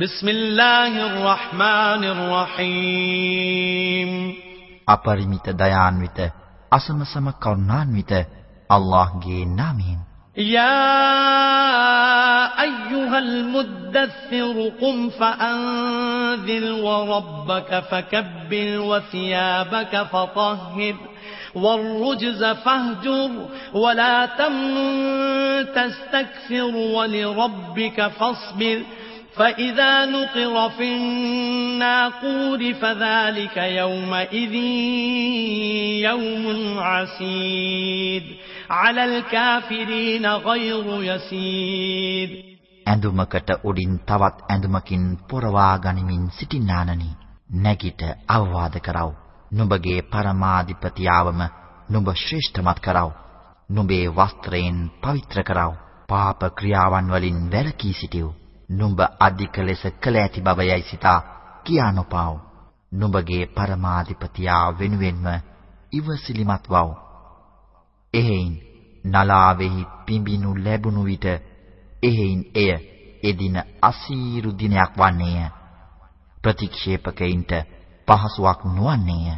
بسم الله الرحمن الرحيم අපරිමිත දයාන්විත අසමසම කරුණාන්විත අල්ලාහ්ගේ නාමයෙන් يا أيها المدثر قم فأنذر وربك فكبر وثيابك فطهر والرجز فاهجر ولا تمنن تستكثر ولربك فاصبر فإذا نقر في الناقور فذلك يومئذ يوم عسير على الكافرين غير يسير ඇඳුමකට උඩින් තවත් ඇඳුමකින් පොරවා ගනිමින් සිටින්නානනි නැගිට අවවාද කරව නුඹගේ පරමාධිපතියාවම නුඹ ශ්‍රේෂ්ඨමත් කරව නුඹේ වස්ත්‍රයෙන් පවිත්‍ර කරව පාප ක්‍රියාවන් වලින් වැළකී සිටියු නුඹ අධික ලෙස කළ ඇති බව යයි සිතා කියා නොපාව. නුඹගේ පරමාධිපතියා වෙනුවෙන්ම ඉවසිලිමත් වව්. එහෙයින් නලාවෙහි පිඹිනු ලැබුණු විට එහෙයින් එය එදින අසීරු දිනයක් වන්නේය. ප්‍රතික්ෂේපකයින්ට පහසුවක් නොවන්නේය.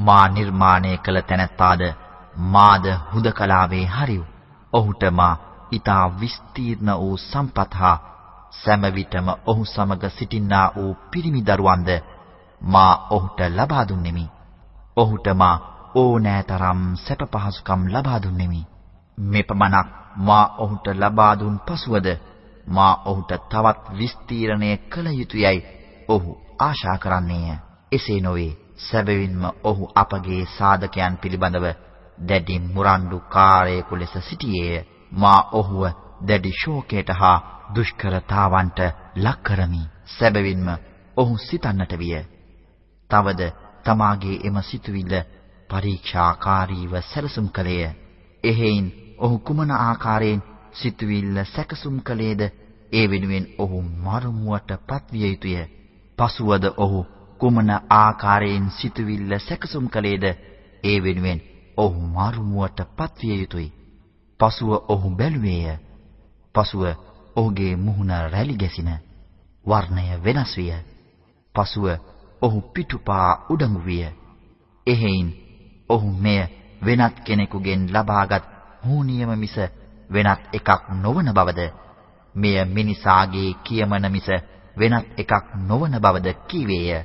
මා නිර්මාණය කළ තැනැත්තාද මාද හුදකලාවේ හරිව්. ඔහුට මා ඊතා විස්තීර්ණ වූ සම්පත් හා සෑම විටම ඔහු සමග සිටින්නා වූ පිරිමි දරුවන්ද මා ඔහුට ලබා දුන්නෙමි. ඔහුට මා ඕනෑතරම් සැප පහසුකම් ලබා දුන්නෙමි. මෙපමණක් මා ඔහුට ලබා දුන් පසුවද මා ඔහුට තවත් විස්තීර්ණය කළ යුතුයයි ඔහු ආශා කරන්නේය. එසේ නොවේ. සැබවින්ම ඔහු අපගේ සාධකයන් පිළිබඳව දැඩි මුරණ්ඩු කාර්යයක ලෙස සිටියේය. මා ඔහුව දැඩි ශෝකයට හා දුෂ්කරතාවන්ට ලක් කරමි. සැබවින්ම ඔහු සිතන්නට විය. තවද තමාගේ එම සිතුවිල්ල පරීක්ෂාකාරීව සැලසුම් කළේය. එහෙයින් ඔහු කුමන ආකාරයෙන් සිතුවිල්ල සැකසුම් කළේද? ඒ වෙනුවෙන් ඔහු මරුමුවට පත්විය යුතුය. පසුවද ඔහු කුමන ආකාරයෙන් සිතුවිල්ල සැකසුම් කළේද? ඒ වෙනුවෙන් ඔහු මරුමුවට පත්විය යුතුය. පසුව ඔහු බැලුවේය. පසුව ඔහුගේ මුහුණ රැලි ගැසින වර්ණය වෙනස් විය. පසුව ඔහු පිටුපා උඩඟු විය. එහෙයින් ඔහු මෙය වෙනත් කෙනෙකුගෙන් ලබාගත් හෝනියම මිස වෙනත් එකක් නොවන බවද මෙය මිනිසාගේ කියමන මිස වෙනත් එකක් නොවන බවද කීවේය.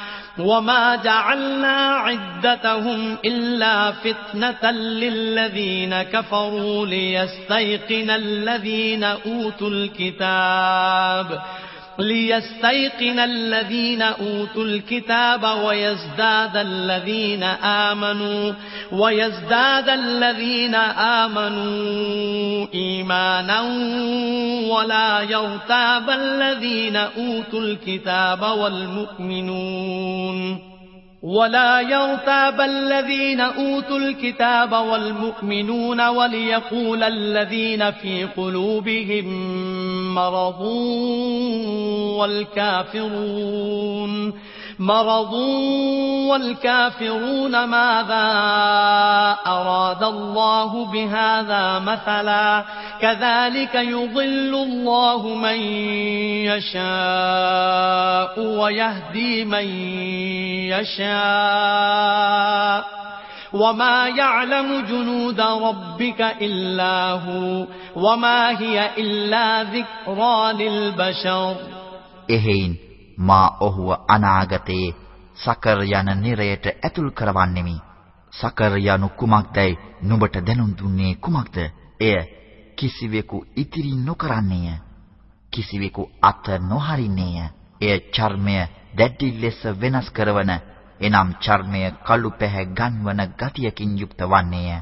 وما جعلنا عدتهم إلا فتنة للذين كفروا ليستيقن الذين أوتوا الكتاب ليستيقن الذين أوتوا الكتاب ويزداد الذين آمنوا ويزداد الذين آمنوا إيمانا ولا يرتاب الذين أوتوا الكتاب والمؤمنون ولا يرتاب الذين أوتوا الكتاب والمؤمنون وليقول الذين في قلوبهم مرض والكافرون. مرض والكافرون ماذا أراد الله بهذا مثلا؟ كذلك يضل الله من يشاء ويهدي من يشاء. وما يعلم جنود ربك إلا هو وما هي إلا ذكرى للبشر එහෙයින් මා ඔහුව අනාගතයේ සකර් යන නිරයට ඇතුල් කරවන්නෙමි. සකර් යනු කුමක්දයි නුඹට දැනුම් දුන්නේ කුමක්ද? එය කිසිවෙකු ඉතිරි නොකරන්නේය. කිසිවෙකු අත නොහරින්නේය. එය චර්මය දැඩි ලෙස වෙනස් කරවන එනම් චර්මය කළු පැහැ ගන්වන ගතියකින් යුක්ත වන්නේය.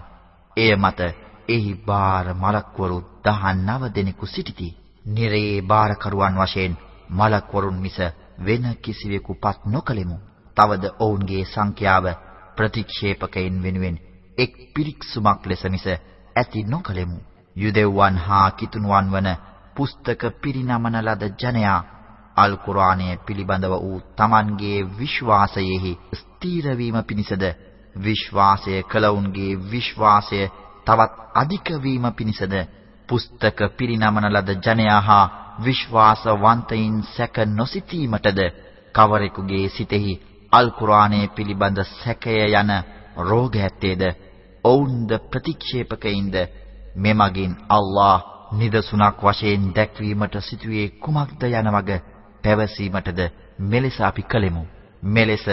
එය මත එහි බාර මලක්වරු 19 දෙනෙකු සිටිති. නිරේ බාරකරුවන් වශයෙන් මලක්වරුන් මිස වෙන කිසිවෙකු පත් නොකලෙමු. තවද ඔවුන්ගේ සංඛ්‍යාව ප්‍රතික්ෂේපකයින් වෙනුවෙන් එක් පිරික්සුමක් ලෙස මිස ඇති නොකලෙමු. යුදෙව්වන් හා කිතුණුවන් වන පුස්තක පිරිනමන ලද ජනයා අල් කුර්ආනය පිළිබඳව වූ Tamanගේ විශ්වාසයෙහි ස්ථීර වීම පිණිසද විශ්වාසය කළවුන්ගේ විශ්වාසය තවත් අධික වීම පිණිසද පුස්තක පිරිනමන ලද ජනයා හා විශ්වාසවන්තයින් සැක නොසිතීමටද කවරෙකුගේ සිතෙහි අල් කුර්ආනයේ පිළිබඳ සැකය යන රෝග ඇත්තේද ඔවුන්ද ප්‍රතික්ෂේපකයින්ද මෙමගින් අල්ලාහ් නිදසුණක් වශයෙන් දැක්වීමට සිටුවේ කුමක්ද යන වග පැවසීමටද මෙලෙස අපි කලෙමු මෙලෙස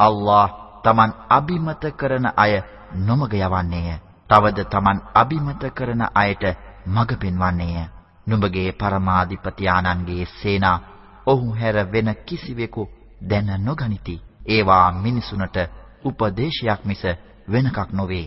අල්ලාහ් Taman අබිමත කරන අය නොමග යවන්නේය තවද Taman අබිමත කරන අයට මඟ පෙන්වන්නේය නුඹගේ පරමාධිපති ආනන්ගේ සේනා ඔහු හැර වෙන කිසිවෙකු දැන නොගනිති. ඒවා මිනිසුන්ට උපදේශයක් මිස වෙනකක් නොවේ.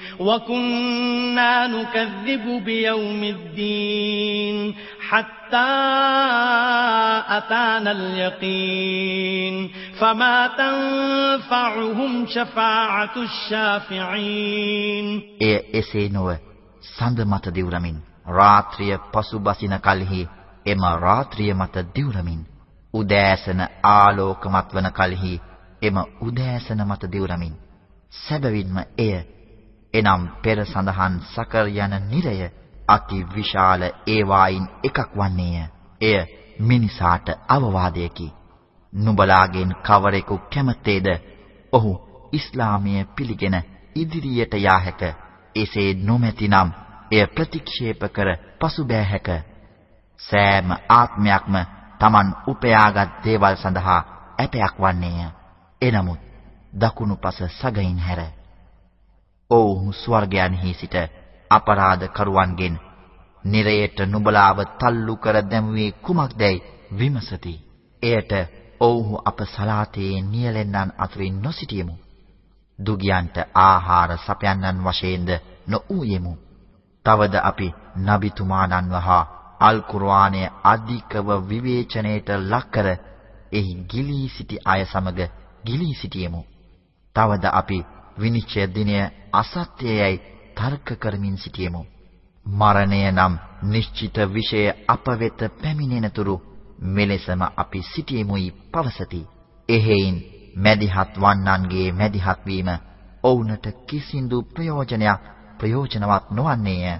وكنا نكذب بيوم الدين حتى أتانا اليقين فما تنفعهم شفاعة الشافعين සඳ මත දිවුරමින් රාත්‍රිය පසුබසින කලෙහි එම රාත්‍රිය මත දිවුරමින් උදෑසන ආලෝකමත් වන කලෙහි එම උදෑසන මත දිවුරමින් සැබවින්ම එය එනම් පෙර සඳහන් සකර් යන නිරය අති විශාල ඒවායින් එකක් වන්නේය. එය මිනිසාට අවවාදයකි. නුඹලාගෙන් කවරෙකු කැමැත්තේද? ඔහු ඉස්ලාමය පිළිගෙන ඉදිරියට යා හැක. එසේ නොමැතිනම් එය ප්‍රතික්ෂේප කර පසුබෑ හැක. සෑම ආත්මයක්ම Taman උපයාගත් දේවල් සඳහා ඇටයක් වන්නේය. එනමුත් දකුණු පස සගයින් හැර. ඔව්හු ස්වර්ගයන්හි සිට අපරාධ කරුවන්ගෙන් නිරයට නුඹලාව තල්ලු කර දැමුවේ කුමක්දයි විමසති. එයට ඔව්හු අප සලාතේ නියැලෙන්නන් අතරින් නොසිටියෙමු. දුගියන්ට ආහාර සපයන්නන් වශයෙන්ද නොඌයෙමු. තවද අපි නබිතුමාණන්ව හා අල් කුර්ආනය අධිකව විවේචනයට ලක්කර එහි ගිලී සිටි අය සමග ගිලී සිටියෙමු. තවද අපි විනිශ්චය දිනය අසත්‍යයයි තර්ක කරමින් සිටියෙමු. මරණය නම් නිශ්චිත විෂය අප වෙත පැමිණෙනතුරු මෙලෙසම අපි සිටියෙමුයි පවසති. එහෙයින් මැදිහත් වන්නන්ගේ මැදිහත් වීම ඔවුන්ට කිසිඳු ප්‍රයෝජනයක් ප්‍රයෝජනවත් නොවන්නේය.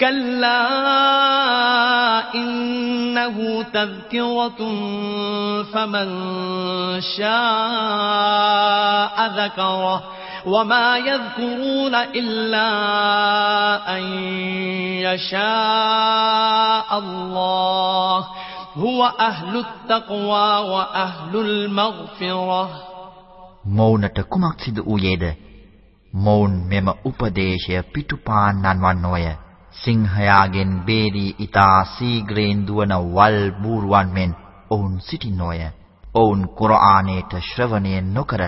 كلا إنه تذكرة فمن شاء ذكره وما يذكرون إلا أن يشاء الله هو أهل التقوى وأهل المغفرة මෝනට කුමක් සිදු වූයේද මෝන් මෙම උපදේශය පිටුපාන්නන් වන්නෝය සිංහයාගෙන් බේරී ඊතා සීග්‍රේන් දුවන වල් බූරුවන් මෙන් ඔවුන් සිටින්නෝය. ඔවුන් කුර්ආනයට ශ්‍රවණය නොකර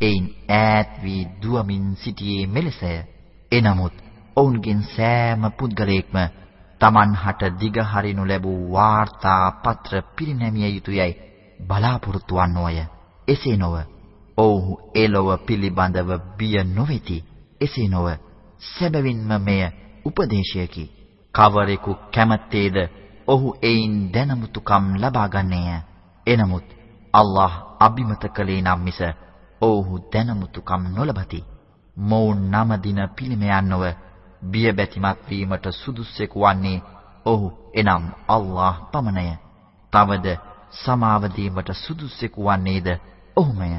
එයින් ඈත් වී දුවමින් සිටියේ මෙලෙසය. එනමුත් ඔවුන්ගෙන් සෑම පුද්ගලයෙක්ම Taman හට දිගහරිනු ලැබූ වාර්තා පත්‍ර පිරිනැමිය යුතුයයි බලාපොරොත්තු වන්නෝය. එසේ නොව ඔව්හු එලොව පිළිබඳව බිය නොවේති. එසේ නොව සැබවින්ම මෙය උපදේශයකි. කවරෙකු කැමැත්තේද ඔහු එයින් දැනමුතුකම් ලබා ගන්නේය. එනමුත් අල්ලාහ් අබිමත කළේ නම් මිස ඔව්හු දැනමුතුකම් නොලබති. මොවුන් නම දින පිළිමයන්ව බිය බැතිමත් වීමට සුදුස්සෙකු වන්නේ ඔහු එනම් අල්ලාහ් පමණය. තවද සමාව දීමට සුදුස්සෙකු වන්නේද ඔහුමය.